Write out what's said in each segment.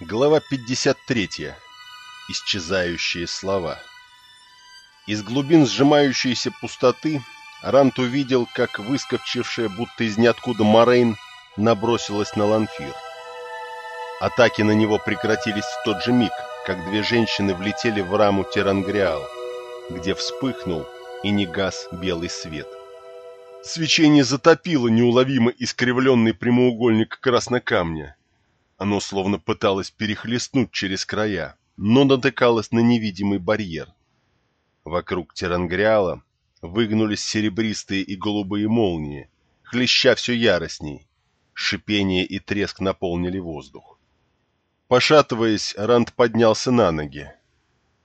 Глава 53. Исчезающие слова. Из глубин сжимающейся пустоты Рант увидел, как выскочившая будто из ниоткуда Морейн набросилась на Ланфир. Атаки на него прекратились в тот же миг, как две женщины влетели в раму Терангриал, где вспыхнул и не гас белый свет. Свечение затопило неуловимо искривленный прямоугольник краснокамня, оно словно пыталось перехлестнуть через края, но натыкалось на невидимый барьер. Вокруг Терангриала выгнулись серебристые и голубые молнии, хлеща все яростней. Шипение и треск наполнили воздух. Пошатываясь, Ранд поднялся на ноги.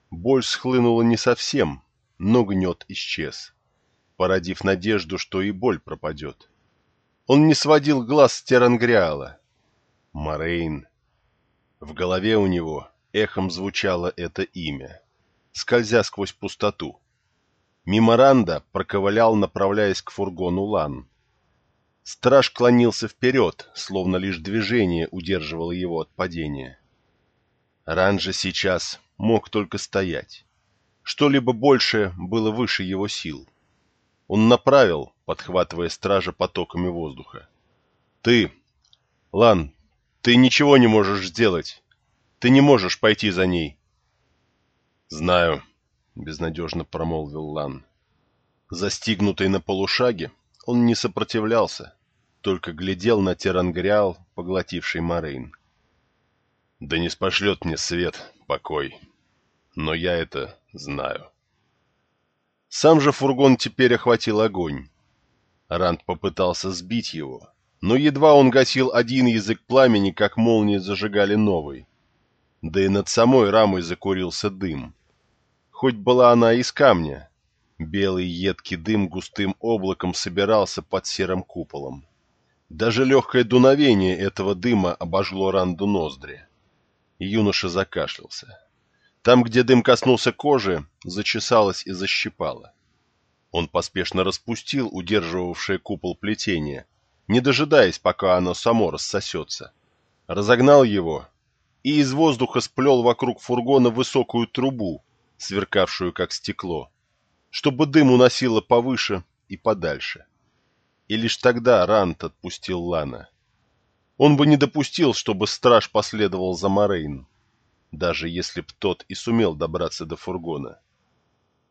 Боль схлынула не совсем, но гнет исчез, породив надежду, что и боль пропадет. Он не сводил глаз с Терангриала — Морейн. В голове у него эхом звучало это имя, скользя сквозь пустоту. Миморанда проковылял, направляясь к фургону Лан. Страж клонился вперед, словно лишь движение удерживало его от падения. Ран же сейчас мог только стоять. Что-либо большее было выше его сил. Он направил, подхватывая стража потоками воздуха. «Ты, Лан, ты ничего не можешь сделать. Ты не можешь пойти за ней. Знаю, безнадежно промолвил Лан. Застигнутый на полушаге, он не сопротивлялся, только глядел на Терангриал, поглотивший Морейн. Да не спошлет мне свет, покой. Но я это знаю. Сам же фургон теперь охватил огонь. Ранд попытался сбить его, но едва он гасил один язык пламени, как молнии зажигали новый. Да и над самой рамой закурился дым. Хоть была она из камня, белый едкий дым густым облаком собирался под серым куполом. Даже легкое дуновение этого дыма обожгло Ранду ноздри. Юноша закашлялся. Там, где дым коснулся кожи, зачесалось и защипало. Он поспешно распустил удерживавшее купол плетение, не дожидаясь, пока оно само рассосется. Разогнал его и из воздуха сплел вокруг фургона высокую трубу, сверкавшую как стекло, чтобы дым уносило повыше и подальше. И лишь тогда Рант отпустил Лана. Он бы не допустил, чтобы страж последовал за Морейн, даже если б тот и сумел добраться до фургона.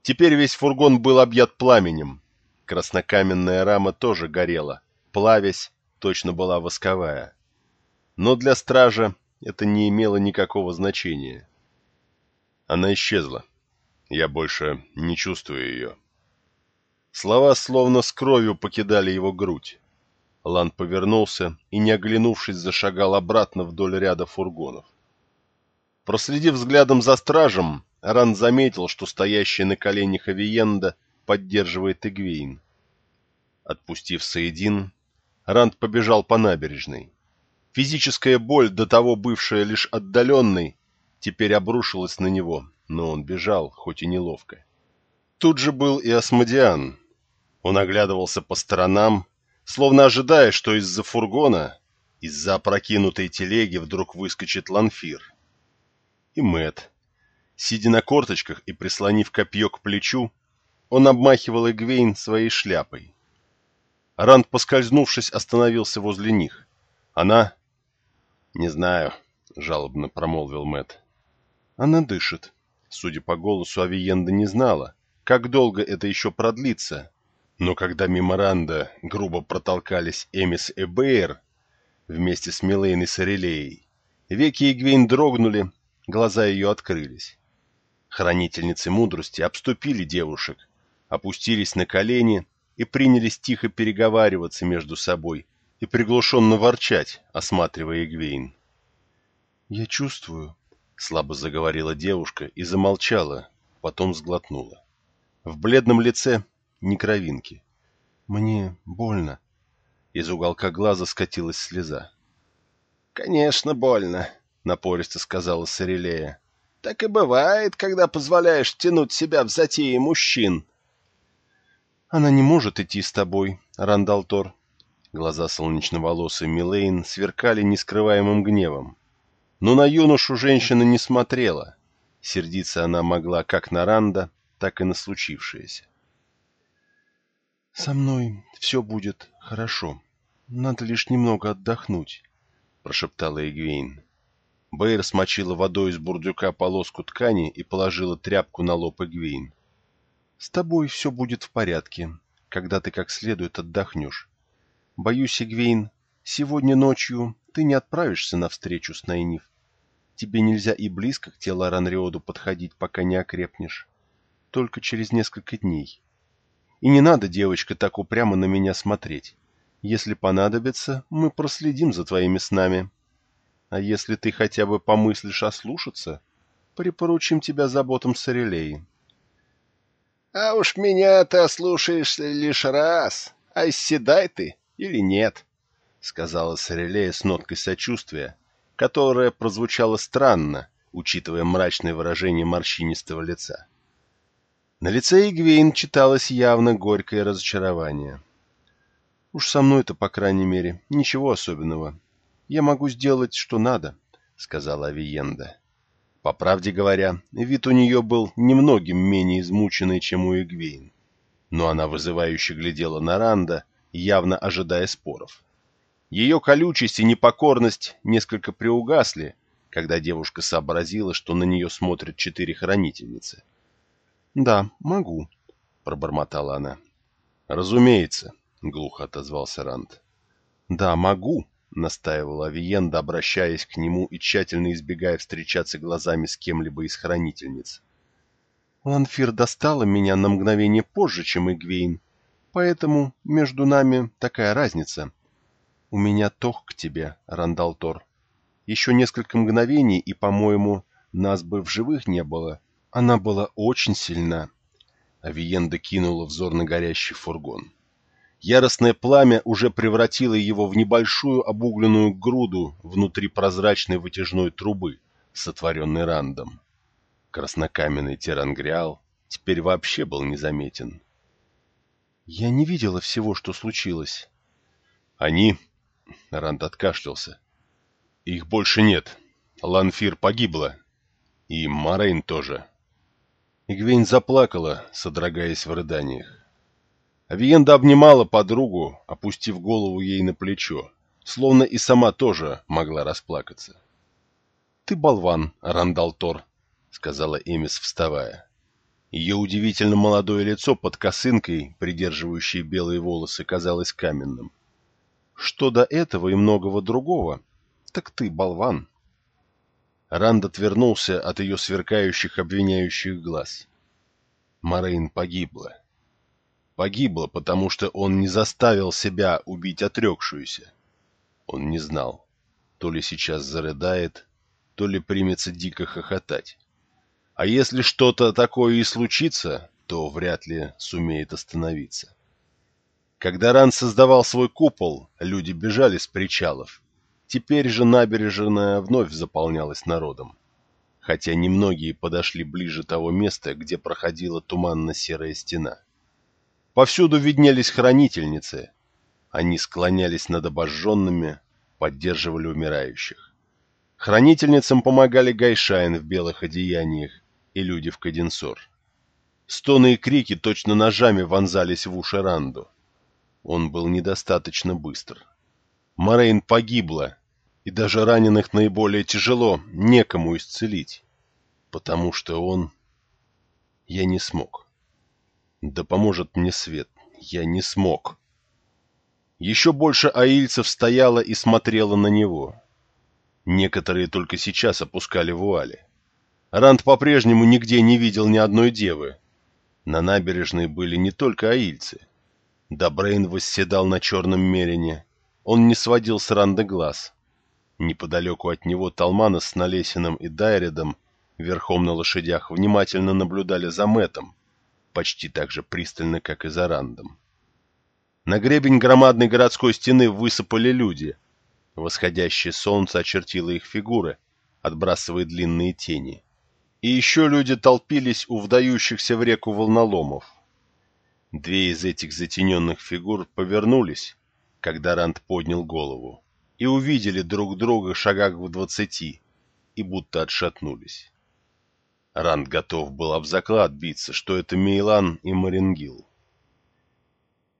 Теперь весь фургон был объят пламенем, краснокаменная рама тоже горела, плавясь, точно была восковая. Но для стража это не имело никакого значения. Она исчезла. Я больше не чувствую ее. Слова словно с кровью покидали его грудь. Лан повернулся и, не оглянувшись, зашагал обратно вдоль ряда фургонов. Проследив взглядом за стражем, Ран заметил, что стоящий на коленях Авиенда поддерживает Игвейн. Отпустив Саидин, Ранд побежал по набережной. Физическая боль, до того бывшая лишь отдаленной, теперь обрушилась на него, но он бежал, хоть и неловко. Тут же был и Асмодиан. Он оглядывался по сторонам, словно ожидая, что из-за фургона, из-за опрокинутой телеги вдруг выскочит Ланфир. И Мэт, Сидя на корточках и прислонив копье к плечу, он обмахивал Эгвейн своей шляпой. Ранд, поскользнувшись, остановился возле них. Она... «Не знаю», — жалобно промолвил Мэт. «Она дышит». Судя по голосу, Авиенда не знала, как долго это еще продлится. Но когда меморанда грубо протолкались Эмис и Бейер вместе с Милейн и Сорелеей, веки Игвейн дрогнули, глаза ее открылись. Хранительницы мудрости обступили девушек, опустились на колени и принялись тихо переговариваться между собой и приглушенно ворчать, осматривая Игвейн. «Я чувствую», — слабо заговорила девушка и замолчала, потом сглотнула. В бледном лице ни кровинки. «Мне больно». Из уголка глаза скатилась слеза. «Конечно, больно», — напористо сказала Сарелея. «Так и бывает, когда позволяешь тянуть себя в затеи мужчин». «Она не может идти с тобой, Рандалтор». Глаза солнечноволосой Милейн сверкали нескрываемым гневом. Но на юношу женщина не смотрела. Сердиться она могла как на Ранда, так и на случившееся. «Со мной все будет хорошо. Надо лишь немного отдохнуть», — прошептала Эгвейн. Бэйр смочила водой из бурдюка полоску ткани и положила тряпку на лоб Эгвейн. «С тобой все будет в порядке, когда ты как следует отдохнешь. Боюсь, Эгвейн, сегодня ночью ты не отправишься на встречу с Найниф. Тебе нельзя и близко к телу Ранриоду подходить, пока не окрепнешь. Только через несколько дней. И не надо, девочка, так упрямо на меня смотреть. Если понадобится, мы проследим за твоими снами. А если ты хотя бы помыслишь ослушаться, припоручим тебя заботам Сорелеи. — А уж меня ты ослушаешься лишь раз, а исседай ты или нет, — сказала Сорелея с ноткой сочувствия, которая прозвучала странно, учитывая мрачное выражение морщинистого лица. На лице Игвейн читалось явно горькое разочарование. «Уж со мной-то, по крайней мере, ничего особенного. Я могу сделать, что надо», — сказала Авиенда. По правде говоря, вид у нее был немногим менее измученный, чем у Игвейн. Но она вызывающе глядела на Ранда, явно ожидая споров. Ее колючесть и непокорность несколько приугасли, когда девушка сообразила, что на нее смотрят четыре хранительницы. «Да, могу», — пробормотала она. «Разумеется», — глухо отозвался Ранд. «Да, могу», — настаивала Авиенда, обращаясь к нему и тщательно избегая встречаться глазами с кем-либо из хранительниц. «Ланфир достала меня на мгновение позже, чем Игвейн, поэтому между нами такая разница. У меня тох к тебе, Рандалтор. Еще несколько мгновений, и, по-моему, нас бы в живых не было, она была очень сильна. Авиенда кинула взор на горящий фургон. Яростное пламя уже превратило его в небольшую обугленную груду внутри прозрачной вытяжной трубы, сотворенной рандом. Краснокаменный терангриал теперь вообще был незаметен. «Я не видела всего, что случилось». «Они...» — Ранд откашлялся. «Их больше нет. Ланфир погибла. И Морейн тоже». Игвейн заплакала, содрогаясь в рыданиях. Авиенда обнимала подругу, опустив голову ей на плечо, словно и сама тоже могла расплакаться. — Ты болван, Рандал Тор, — сказала Эмис, вставая. Ее удивительно молодое лицо под косынкой, придерживающей белые волосы, казалось каменным. — Что до этого и многого другого, так ты болван. — Ранд отвернулся от ее сверкающих обвиняющих глаз. Морейн погибла. Погибла, потому что он не заставил себя убить отрекшуюся. Он не знал, то ли сейчас зарыдает, то ли примется дико хохотать. А если что-то такое и случится, то вряд ли сумеет остановиться. Когда Ран создавал свой купол, люди бежали с причалов, Теперь же набережная вновь заполнялась народом, хотя немногие подошли ближе того места, где проходила туманно-серая стена. Повсюду виднелись хранительницы. Они склонялись над обожженными, поддерживали умирающих. Хранительницам помогали Гайшайн в белых одеяниях и люди в Каденсор. Стоны и крики точно ножами вонзались в уши Ранду. Он был недостаточно быстр. Морейн погибла, и даже раненых наиболее тяжело некому исцелить, потому что он... Я не смог. Да поможет мне свет. Я не смог. Еще больше аильцев стояло и смотрело на него. Некоторые только сейчас опускали вуали. Ранд по-прежнему нигде не видел ни одной девы. На набережной были не только аильцы. Добрейн восседал на черном мерине. Он не сводил с Ранда глаз. Неподалеку от него Талмана с Налесиным и Дайредом верхом на лошадях внимательно наблюдали за Мэтом, почти так же пристально, как и за Рандом. На гребень громадной городской стены высыпали люди. Восходящее солнце очертило их фигуры, отбрасывая длинные тени. И еще люди толпились у вдающихся в реку волноломов. Две из этих затененных фигур повернулись, когда Ранд поднял голову и увидели друг друга шагах в двадцати, и будто отшатнулись. Ранд готов был об заклад биться, что это Мейлан и Марингил.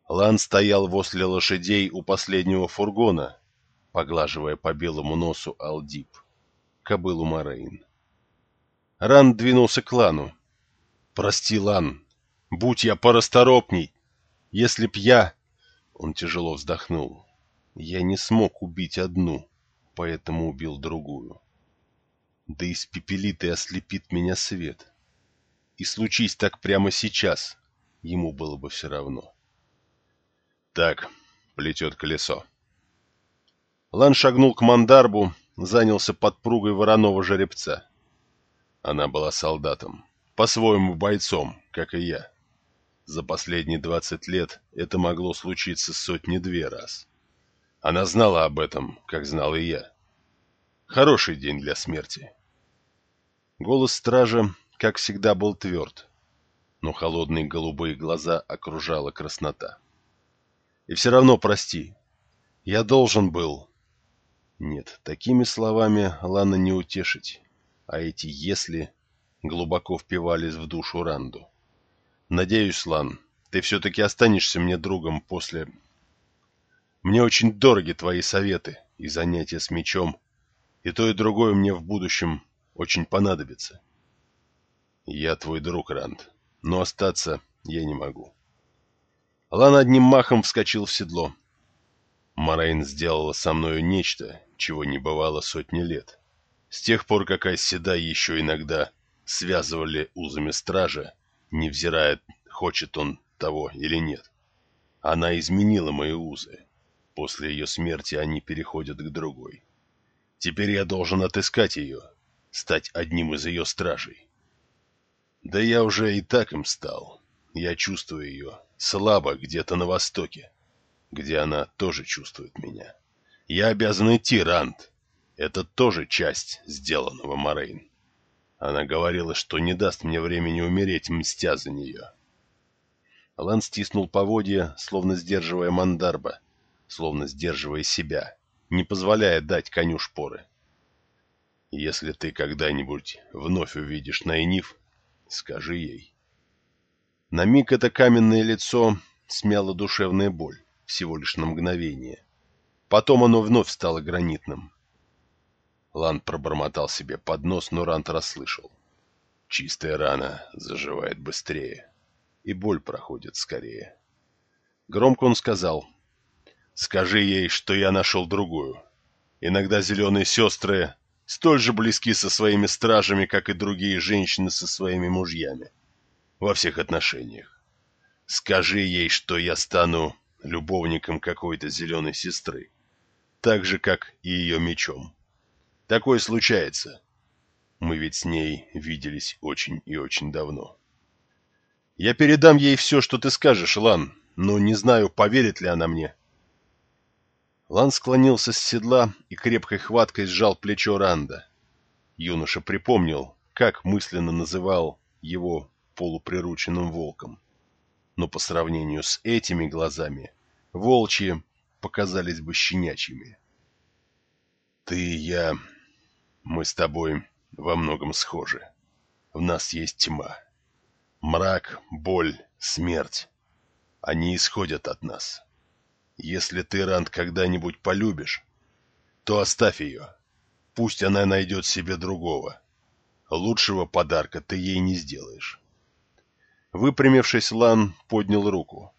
Лан стоял возле лошадей у последнего фургона, поглаживая по белому носу Алдип, кобылу Морейн. Ранд двинулся к Лану. «Прости, Лан, будь я порасторопней, если б я...» Он тяжело вздохнул. «Я не смог убить одну, поэтому убил другую. Да испепелит и ослепит меня свет. И случись так прямо сейчас, ему было бы все равно». Так, плетет колесо. Лан шагнул к Мандарбу, занялся подпругой вороного жеребца. Она была солдатом, по-своему бойцом, как и я. За последние двадцать лет это могло случиться сотни-две раз. Она знала об этом, как знал и я. Хороший день для смерти. Голос стража, как всегда, был тверд, но холодные голубые глаза окружала краснота. И все равно прости. Я должен был. Нет, такими словами Лана не утешить. А эти «если» глубоко впивались в душу Ранду. Надеюсь, Лан, ты все-таки останешься мне другом после... Мне очень дороги твои советы и занятия с мечом, и то и другое мне в будущем очень понадобится. Я твой друг, Ранд, но остаться я не могу. Лан одним махом вскочил в седло. Морейн сделала со мною нечто, чего не бывало сотни лет. С тех пор, как Айседа еще иногда связывали узами стража, невзирая, хочет он того или нет. Она изменила мои узы. После ее смерти они переходят к другой. Теперь я должен отыскать ее, стать одним из ее стражей. Да я уже и так им стал. Я чувствую ее, слабо где-то на востоке, где она тоже чувствует меня. Я обязан идти, Ранд. Это тоже часть сделанного Морейн. Она говорила, что не даст мне времени умереть, мстя за нее. Лан стиснул поводья, словно сдерживая Мандарба, словно сдерживая себя, не позволяя дать коню шпоры. Если ты когда-нибудь вновь увидишь Найниф, скажи ей. На миг это каменное лицо смяло душевная боль, всего лишь на мгновение. Потом оно вновь стало гранитным. Ланд пробормотал себе под нос, но Рант расслышал. Чистая рана заживает быстрее, и боль проходит скорее. Громко он сказал, «Скажи ей, что я нашел другую. Иногда зеленые сестры столь же близки со своими стражами, как и другие женщины со своими мужьями во всех отношениях. Скажи ей, что я стану любовником какой-то зеленой сестры, так же, как и ее мечом. Такое случается. Мы ведь с ней виделись очень и очень давно. Я передам ей все, что ты скажешь, Лан, но не знаю, поверит ли она мне. Лан склонился с седла и крепкой хваткой сжал плечо Ранда. Юноша припомнил, как мысленно называл его полуприрученным волком. Но по сравнению с этими глазами, волчьи показались бы щенячьими. Ты и я, мы с тобой во многом схожи. В нас есть тьма. Мрак, боль, смерть. Они исходят от нас. Если ты, Ранд, когда-нибудь полюбишь, то оставь ее. Пусть она найдет себе другого. Лучшего подарка ты ей не сделаешь. Выпрямившись, Лан поднял руку.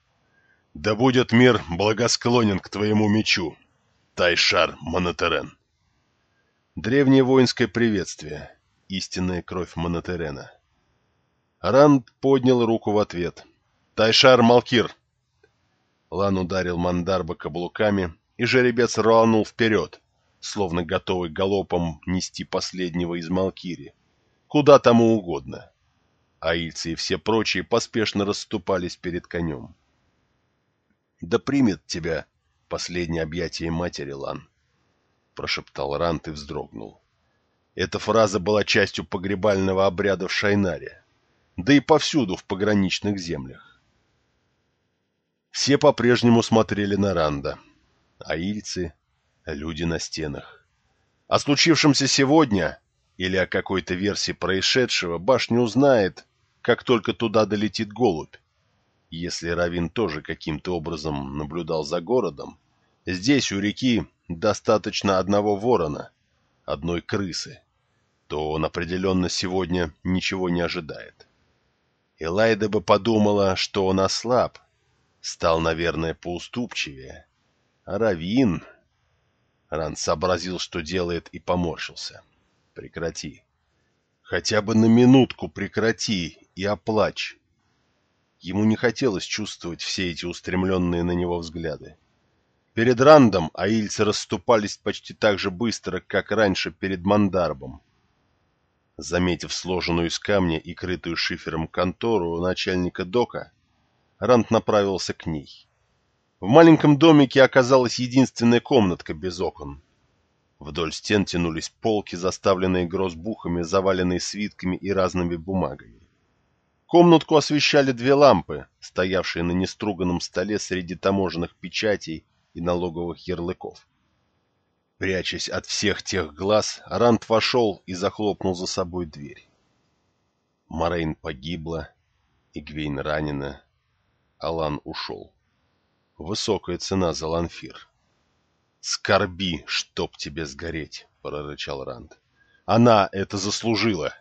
«Да будет мир благосклонен к твоему мечу, Тайшар Монотерен!» Древнее воинское приветствие, истинная кровь Монотерена. Ранд поднял руку в ответ. «Тайшар Малкир!» Лан ударил Мандарба каблуками, и жеребец рванул вперед, словно готовый галопом нести последнего из Малкири. Куда тому угодно аильцы и все прочие поспешно расступались перед конем. «Да примет тебя последнее объятие матери, Лан», — прошептал Рант и вздрогнул. Эта фраза была частью погребального обряда в Шайнаре, да и повсюду в пограничных землях. Все по-прежнему смотрели на Ранда. Аильцы, люди на стенах. О случившемся сегодня или о какой-то версии происшедшего башня узнает, как только туда долетит голубь. Если Равин тоже каким-то образом наблюдал за городом, здесь у реки достаточно одного ворона, одной крысы, то он определенно сегодня ничего не ожидает. Элайда бы подумала, что он ослаб, стал, наверное, поуступчивее. А Равин... Ран сообразил, что делает, и поморщился. Прекрати. Хотя бы на минутку прекрати и оплачь. Ему не хотелось чувствовать все эти устремленные на него взгляды. Перед Рандом аильцы расступались почти так же быстро, как раньше перед Мандарбом. Заметив сложенную из камня и крытую шифером контору начальника дока, Ранд направился к ней. В маленьком домике оказалась единственная комнатка без окон. Вдоль стен тянулись полки, заставленные грозбухами, заваленные свитками и разными бумагами. Комнатку освещали две лампы, стоявшие на неструганном столе среди таможенных печатей и налоговых ярлыков. Прячась от всех тех глаз, Ранд вошел и захлопнул за собой дверь. Морейн погибла, Игвейн ранена, Алан ушел. Высокая цена за ланфир. «Скорби, чтоб тебе сгореть!» — прорычал Ранд. «Она это заслужила!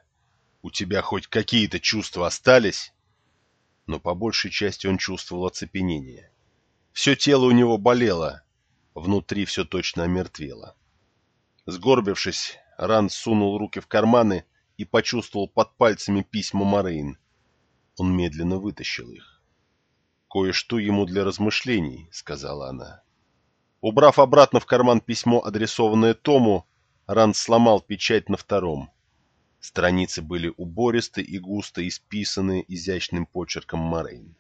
У тебя хоть какие-то чувства остались?» Но по большей части он чувствовал оцепенение. Все тело у него болело, внутри все точно омертвело. Сгорбившись, Ранд сунул руки в карманы и почувствовал под пальцами письма Морейн. Он медленно вытащил их. «Кое-что ему для размышлений», — сказала она. Убрав обратно в карман письмо, адресованное Тому, Ранд сломал печать на втором. Страницы были убористы и густо исписаны изящным почерком Морейн.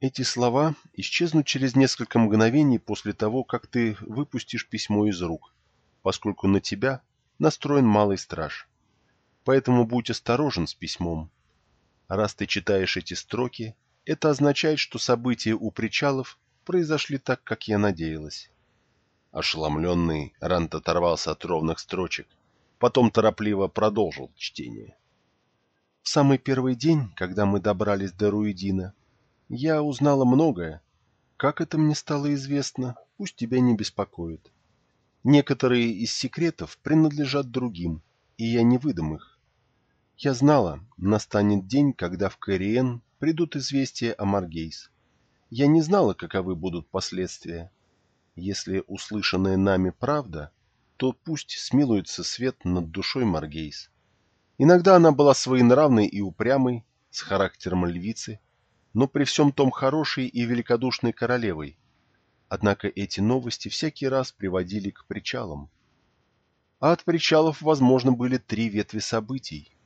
Эти слова исчезнут через несколько мгновений после того, как ты выпустишь письмо из рук, поскольку на тебя настроен малый страж. Поэтому будь осторожен с письмом. Раз ты читаешь эти строки, это означает, что события у причалов произошли так, как я надеялась. Ошеломленный, Рант оторвался от ровных строчек, потом торопливо продолжил чтение. В самый первый день, когда мы добрались до Руидина, я узнала многое. Как это мне стало известно, пусть тебя не беспокоит. Некоторые из секретов принадлежат другим, и я не выдам их. Я знала, настанет день, когда в Кориен придут известия о Маргейс. Я не знала, каковы будут последствия. Если услышанная нами правда, то пусть смилуется свет над душой Маргейс. Иногда она была своенравной и упрямой, с характером львицы, но при всем том хорошей и великодушной королевой. Однако эти новости всякий раз приводили к причалам. А от причалов, возможно, были три ветви событий.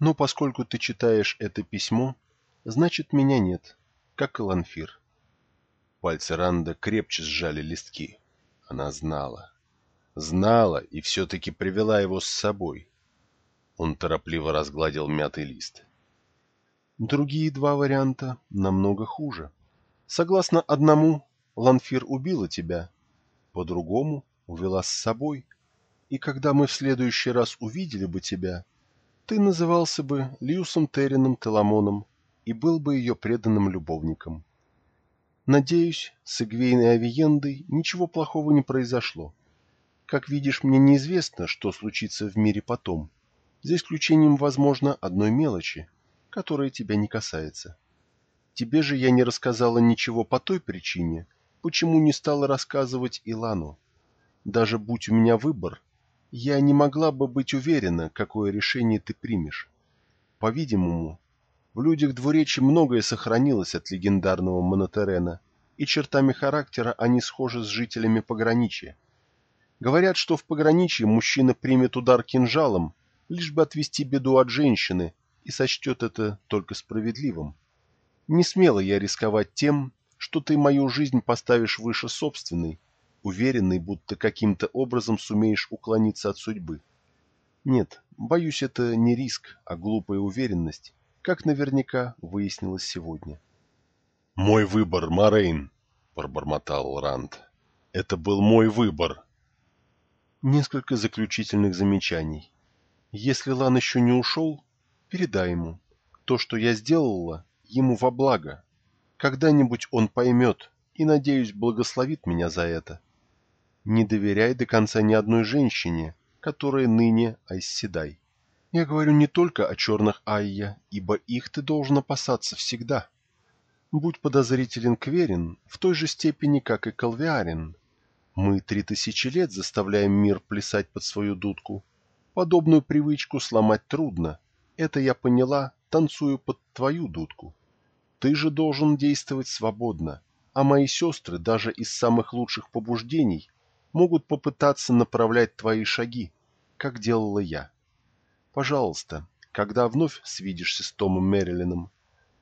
Но поскольку ты читаешь это письмо, значит, меня нет, как и Ланфир. Пальцы Ранда крепче сжали листки. Она знала. Знала и все-таки привела его с собой. Он торопливо разгладил мятый лист. Другие два варианта намного хуже. Согласно одному, Ланфир убила тебя, по другому увела с собой. И когда мы в следующий раз увидели бы тебя, ты назывался бы Льюсом Террином Теламоном и был бы ее преданным любовником. Надеюсь, с Игвейной Авиендой ничего плохого не произошло. Как видишь, мне неизвестно, что случится в мире потом, за исключением, возможно, одной мелочи — которая тебя не касается. Тебе же я не рассказала ничего по той причине, почему не стала рассказывать Илану. Даже будь у меня выбор, я не могла бы быть уверена, какое решение ты примешь. По-видимому, в людях двуречи многое сохранилось от легендарного Монотерена, и чертами характера они схожи с жителями пограничья. Говорят, что в пограничье мужчина примет удар кинжалом, лишь бы отвести беду от женщины, и сочтет это только справедливым. Не смела я рисковать тем, что ты мою жизнь поставишь выше собственной, уверенный, будто каким-то образом сумеешь уклониться от судьбы. Нет, боюсь, это не риск, а глупая уверенность, как наверняка выяснилось сегодня. «Мой выбор, Морейн», — пробормотал Ранд. «Это был мой выбор». Несколько заключительных замечаний. Если Лан еще не ушел, передай ему. То, что я сделала, ему во благо. Когда-нибудь он поймет и, надеюсь, благословит меня за это. Не доверяй до конца ни одной женщине, которая ныне Айсседай. Я говорю не только о черных Айя, ибо их ты должен опасаться всегда. Будь подозрителен Кверин в той же степени, как и Калвиарин. Мы три тысячи лет заставляем мир плясать под свою дудку. Подобную привычку сломать трудно. Это я поняла, танцую под твою дудку. Ты же должен действовать свободно, а мои сестры даже из самых лучших побуждений могут попытаться направлять твои шаги, как делала я. Пожалуйста, когда вновь свидишься с Томом Мэрилином,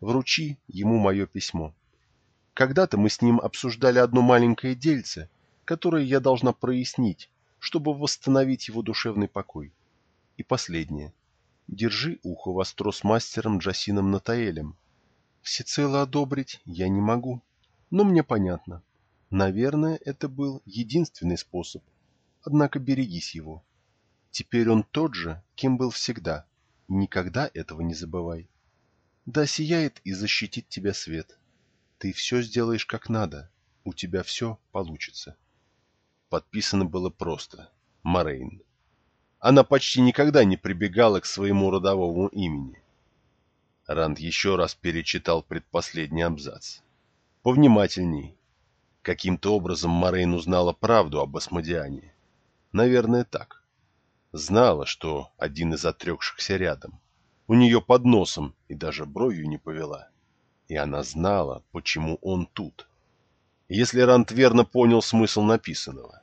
вручи ему мое письмо. Когда-то мы с ним обсуждали одно маленькое дельце, которое я должна прояснить, чтобы восстановить его душевный покой. И последнее. Держи ухо востро с мастером Джасином Натаэлем, Всецело одобрить я не могу, но мне понятно. Наверное, это был единственный способ. Однако берегись его. Теперь он тот же, кем был всегда. Никогда этого не забывай. Да сияет и защитит тебя свет. Ты все сделаешь как надо. У тебя все получится. Подписано было просто. Морейн. Она почти никогда не прибегала к своему родовому имени. Ранд еще раз перечитал предпоследний абзац. Повнимательней. Каким-то образом Морейн узнала правду об Асмодиане. Наверное, так. Знала, что один из отрекшихся рядом. У нее под носом и даже бровью не повела. И она знала, почему он тут. Если Ранд верно понял смысл написанного.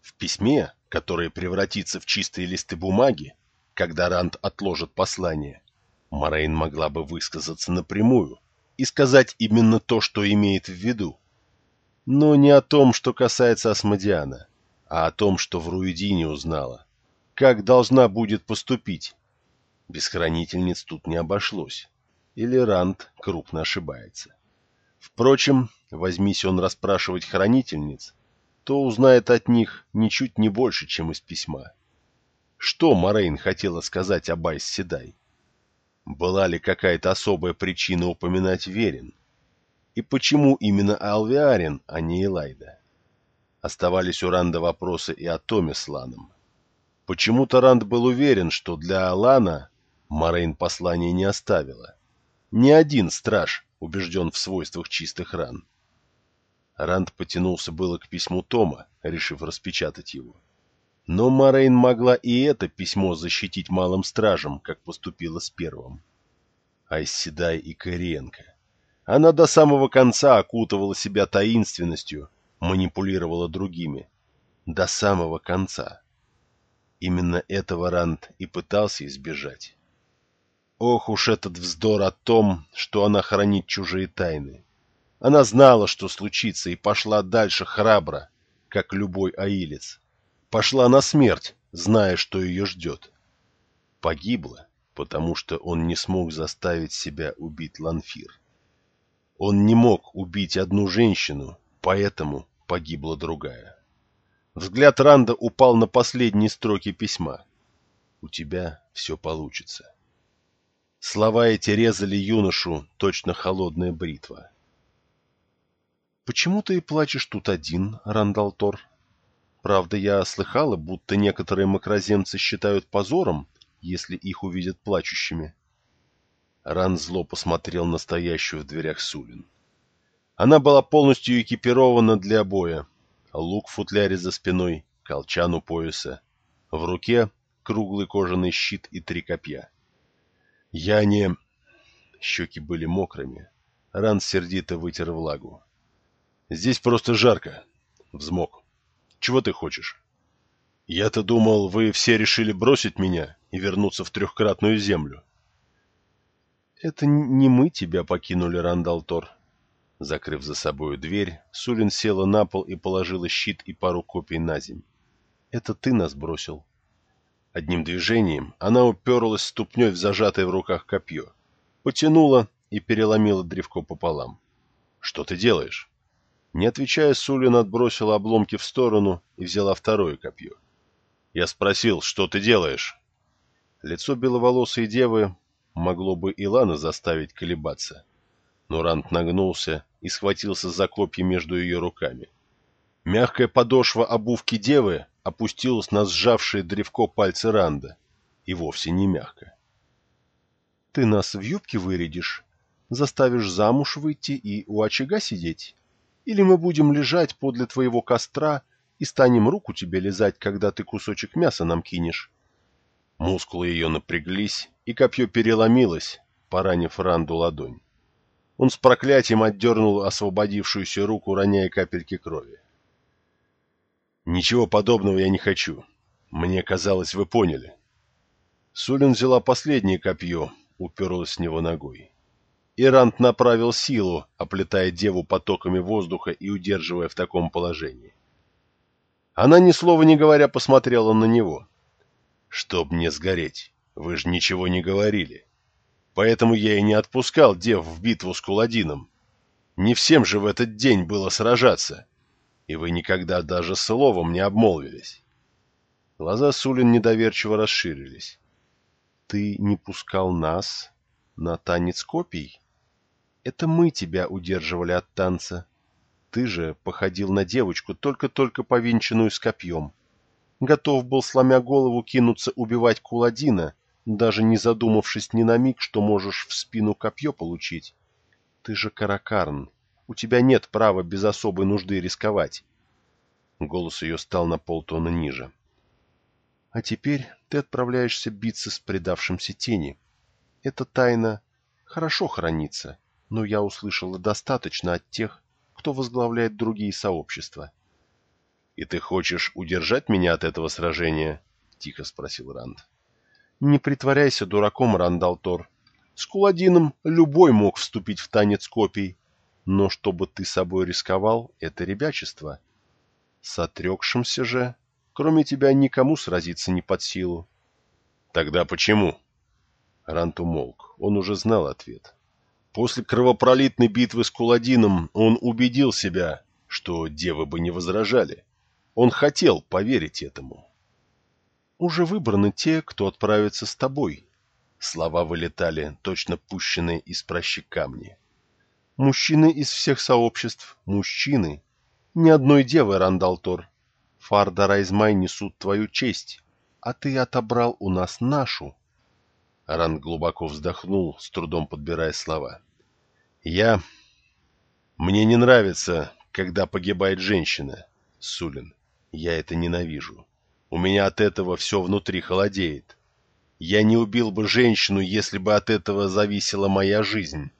В письме, которое превратится в чистые листы бумаги, когда Ранд отложит послание, Морейн могла бы высказаться напрямую и сказать именно то, что имеет в виду. Но не о том, что касается Асмодиана, а о том, что в Руидине узнала. Как должна будет поступить? Без хранительниц тут не обошлось. Или Ранд крупно ошибается. Впрочем, возьмись он расспрашивать хранительниц, то узнает от них ничуть не больше, чем из письма. Что Морейн хотела сказать об Айс Седай? Была ли какая-то особая причина упоминать Верин? И почему именно Алвиарин, а не Элайда? Оставались у Ранда вопросы и о Томе с Ланом. Почему-то Ранд был уверен, что для Алана Морейн послание не оставила. Ни один страж убежден в свойствах чистых ран. Ранд потянулся было к письму Тома, решив распечатать его. Но Морейн могла и это письмо защитить малым стражем, как поступила с первым. Айседай и Кориенко. Она до самого конца окутывала себя таинственностью, манипулировала другими. До самого конца. Именно этого Ранд и пытался избежать. Ох уж этот вздор о том, что она хранит чужие тайны. Она знала, что случится, и пошла дальше храбро, как любой аилец пошла на смерть, зная, что ее ждет. Погибла, потому что он не смог заставить себя убить Ланфир. Он не мог убить одну женщину, поэтому погибла другая. Взгляд Ранда упал на последние строки письма. «У тебя все получится». Слова эти резали юношу, точно холодная бритва. «Почему ты плачешь тут один, Рандалтор?» Правда, я слыхала, будто некоторые макроземцы считают позором, если их увидят плачущими. Ран зло посмотрел на стоящую в дверях Сулин. Она была полностью экипирована для боя. Лук в футляре за спиной, колчан у пояса. В руке круглый кожаный щит и три копья. Я не... Щеки были мокрыми. Ран сердито вытер влагу. Здесь просто жарко. Взмок. Чего ты хочешь? Я-то думал, вы все решили бросить меня и вернуться в трехкратную землю. Это не мы тебя покинули, Рандалтор. Закрыв за собою дверь, Сулин села на пол и положила щит и пару копий на земь. Это ты нас бросил. Одним движением она уперлась ступней в зажатое в руках копье, потянула и переломила древко пополам. Что ты делаешь? Не отвечая, Сулин отбросила обломки в сторону и взяла второе копье. Я спросил, что ты делаешь? Лицо беловолосой девы могло бы Илана заставить колебаться. Но Ранд нагнулся и схватился за копья между ее руками. Мягкая подошва обувки девы опустилась на сжавшее древко пальцы Ранда, и вовсе не мягко. «Ты нас в юбке вырядишь, заставишь замуж выйти и у очага сидеть? Или мы будем лежать подле твоего костра и станем руку тебе лизать, когда ты кусочек мяса нам кинешь?» Мускулы ее напряглись, и копье переломилось, поранив Ранду ладонь. Он с проклятием отдернул освободившуюся руку, роняя капельки крови. «Ничего подобного я не хочу. Мне казалось, вы поняли». Сулин взяла последнее копье, уперлась с него ногой. Ирант направил силу, оплетая деву потоками воздуха и удерживая в таком положении. Она, ни слова не говоря, посмотрела на него. «Чтоб мне сгореть, вы же ничего не говорили. Поэтому я и не отпускал дев в битву с Куладином. Не всем же в этот день было сражаться, и вы никогда даже словом не обмолвились». Глаза Сулин недоверчиво расширились. «Ты не пускал нас на танец копий?» Это мы тебя удерживали от танца. Ты же походил на девочку, только-только повинченную с копьем. Готов был, сломя голову, кинуться убивать Куладина, даже не задумавшись ни на миг, что можешь в спину копье получить. Ты же Каракарн. У тебя нет права без особой нужды рисковать. Голос ее стал на полтона ниже. А теперь ты отправляешься биться с предавшимся тени. Эта тайна хорошо хранится но я услышала достаточно от тех, кто возглавляет другие сообщества. — И ты хочешь удержать меня от этого сражения? — тихо спросил Ранд. — Не притворяйся дураком, Рандалтор. С Куладином любой мог вступить в танец копий, но чтобы ты собой рисковал, это ребячество. С отрекшимся же, кроме тебя, никому сразиться не под силу. — Тогда почему? Рант умолк. Он уже знал ответ. После кровопролитной битвы с Куладином он убедил себя, что девы бы не возражали. Он хотел поверить этому. «Уже выбраны те, кто отправится с тобой», — слова вылетали, точно пущенные из пращи камни. «Мужчины из всех сообществ, мужчины. Ни одной девы, Рандалтор. Фарда Райзмай несут твою честь, а ты отобрал у нас нашу». Ран глубоко вздохнул, с трудом подбирая слова. «Я... Мне не нравится, когда погибает женщина, Сулин. Я это ненавижу. У меня от этого все внутри холодеет. Я не убил бы женщину, если бы от этого зависела моя жизнь».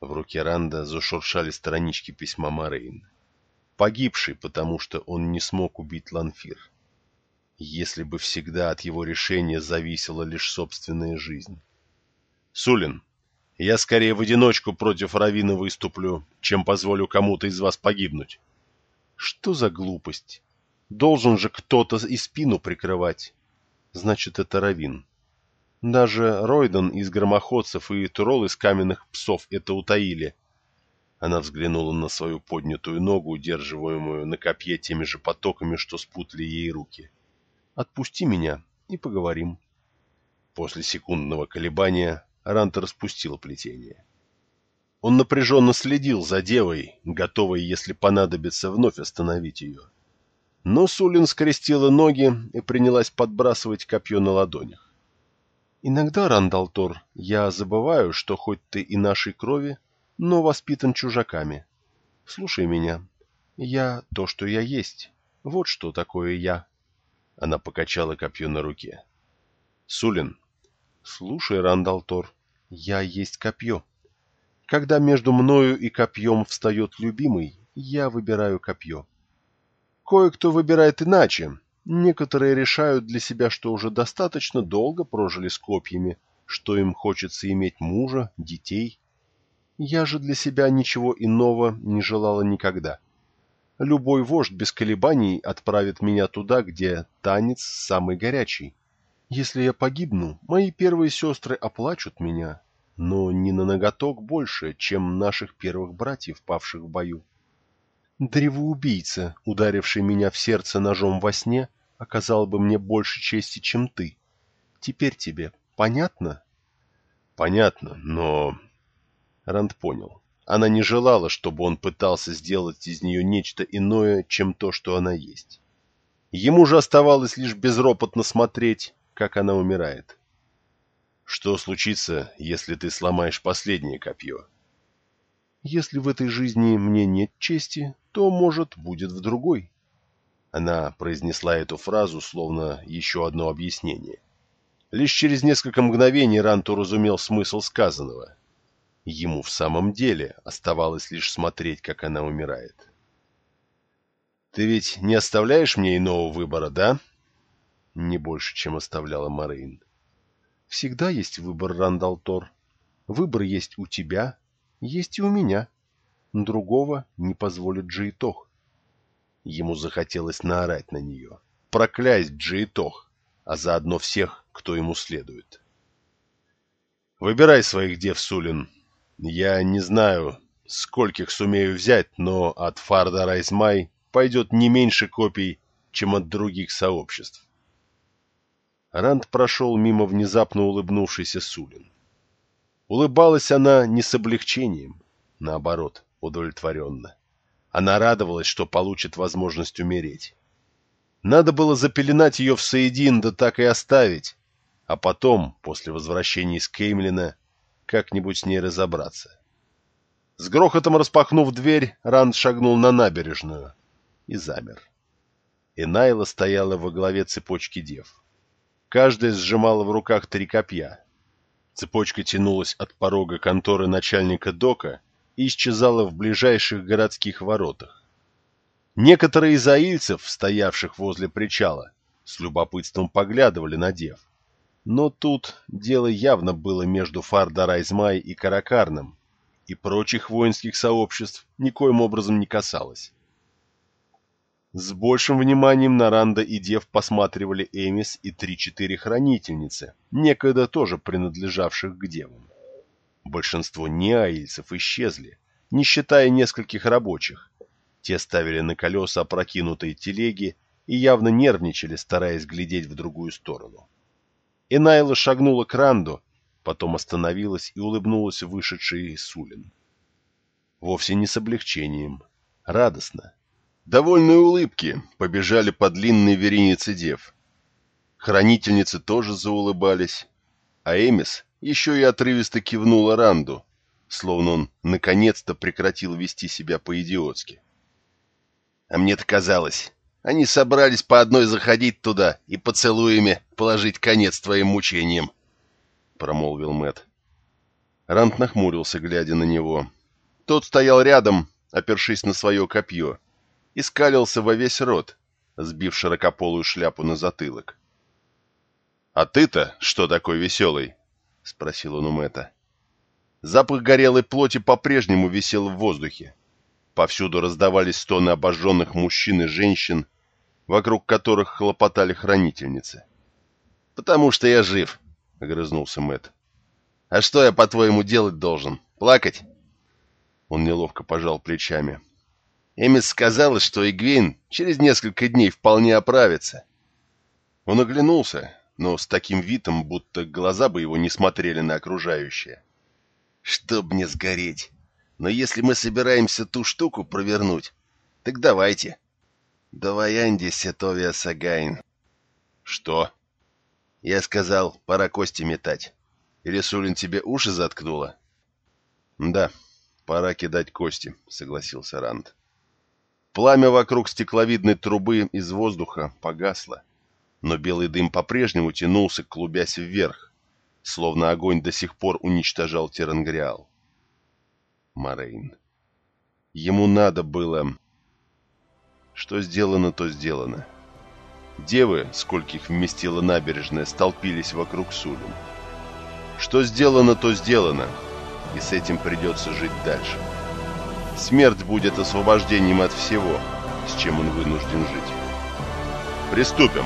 В руке Ранда зашуршали странички письма Морейн. Погибший, потому что он не смог убить Ланфир если бы всегда от его решения зависела лишь собственная жизнь. Сулин, я скорее в одиночку против Равина выступлю, чем позволю кому-то из вас погибнуть. Что за глупость? Должен же кто-то и спину прикрывать. Значит, это Равин. Даже Ройден из громоходцев и Турол из каменных псов это утаили. Она взглянула на свою поднятую ногу, удерживаемую на копье теми же потоками, что спутали ей руки. — Отпусти меня и поговорим. После секундного колебания Ранта распустил плетение. Он напряженно следил за девой, готовой, если понадобится, вновь остановить ее. Но Сулин скрестила ноги и принялась подбрасывать копье на ладонях. «Иногда, Рандалтор, я забываю, что хоть ты и нашей крови, но воспитан чужаками. Слушай меня. Я то, что я есть. Вот что такое я». Она покачала копье на руке. Сулин. Слушай, Рандалтор, я есть копье. Когда между мною и копьем встает любимый, я выбираю копье. Кое-кто выбирает иначе. Некоторые решают для себя, что уже достаточно долго прожили с копьями, что им хочется иметь мужа, детей. Я же для себя ничего иного не желала никогда. — Любой вождь без колебаний отправит меня туда, где танец самый горячий. Если я погибну, мои первые сестры оплачут меня, но не на ноготок больше, чем наших первых братьев, павших в бою. Древоубийца, ударивший меня в сердце ножом во сне, оказала бы мне больше чести, чем ты. Теперь тебе понятно? Понятно, но... Ранд понял. Она не желала, чтобы он пытался сделать из нее нечто иное, чем то, что она есть. Ему же оставалось лишь безропотно смотреть, как она умирает. Что случится, если ты сломаешь последнее копье? Если в этой жизни мне нет чести, то, может, будет в другой. Она произнесла эту фразу, словно еще одно объяснение. Лишь через несколько мгновений Ранту разумел смысл сказанного. Ему в самом деле оставалось лишь смотреть, как она умирает. «Ты ведь не оставляешь мне иного выбора, да?» «Не больше, чем оставляла Морейн». «Всегда есть выбор, Рандалтор. Выбор есть у тебя, есть и у меня. Другого не позволит Джиитох. Ему захотелось наорать на нее, проклясть Джиитох, а заодно всех, кто ему следует. «Выбирай своих дев, Сулин. Я не знаю, скольких сумею взять, но от Фарда Райзмай пойдет не меньше копий, чем от других сообществ». Ранд прошел мимо внезапно улыбнувшейся Сулин. Улыбалась она не с облегчением, наоборот, удовлетворенно. Она радовалась, что получит возможность умереть. Надо было запеленать ее в Саидин, да так и оставить, а потом, после возвращения из Кеймлина, как-нибудь с ней разобраться. С грохотом распахнув дверь, Ранд шагнул на набережную и замер. Энайла стояла во главе цепочки дев. Каждая сжимала в руках три копья, Цепочка тянулась от порога конторы начальника дока и исчезала в ближайших городских воротах. Некоторые из аильцев, стоявших возле причала, с любопытством поглядывали на дев. Но тут дело явно было между Фардарайзмай и Каракарном, и прочих воинских сообществ никоим образом не касалось. С большим вниманием на Ранда и Дев посматривали Эмис и три-четыре хранительницы, некогда тоже принадлежавших к Девам. Большинство неаильцев исчезли, не считая нескольких рабочих. Те ставили на колеса опрокинутые телеги и явно нервничали, стараясь глядеть в другую сторону. Энайла шагнула к Ранду, потом остановилась и улыбнулась вышедшей Сулин. Вовсе не с облегчением, радостно. Довольные улыбки побежали по длинной веренице дев. Хранительницы тоже заулыбались, а Эмис еще и отрывисто кивнула Ранду, словно он наконец-то прекратил вести себя по-идиотски. А мне-то казалось, они собрались по одной заходить туда и поцелуями положить конец твоим мучениям, — промолвил Мэт. Ранд нахмурился, глядя на него. Тот стоял рядом, опершись на свое копье, и скалился во весь рот, сбив широкополую шляпу на затылок. — А ты-то что такой веселый? — спросил он у Мэтта. Запах горелой плоти по-прежнему висел в воздухе. Повсюду раздавались стоны обожженных мужчин и женщин, вокруг которых хлопотали хранительницы. — Потому что я жив, — огрызнулся Мэтт. — А что я, по-твоему, делать должен? Плакать? Он неловко пожал плечами. — Эмис сказала, что Игвейн через несколько дней вполне оправится. Он оглянулся, но с таким видом, будто глаза бы его не смотрели на окружающее. «Чтоб мне сгореть! Но если мы собираемся ту штуку провернуть, так давайте!» «Давай, Анди, Сетовия Сагайн!» «Что?» «Я сказал, пора кости метать. Или Сулин тебе уши заткнула?» «Да, пора кидать кости», — согласился Ранд. Пламя вокруг стекловидной трубы из воздуха погасло, но белый дым по-прежнему тянулся, клубясь вверх, словно огонь до сих пор уничтожал Терангриал. Морейн. Ему надо было... Что сделано, то сделано. Девы, скольких вместила набережная, столпились вокруг Сулин. Что сделано, то сделано, и с этим придется жить дальше. Смерть будет освобождением от всего, с чем он вынужден жить. Приступим.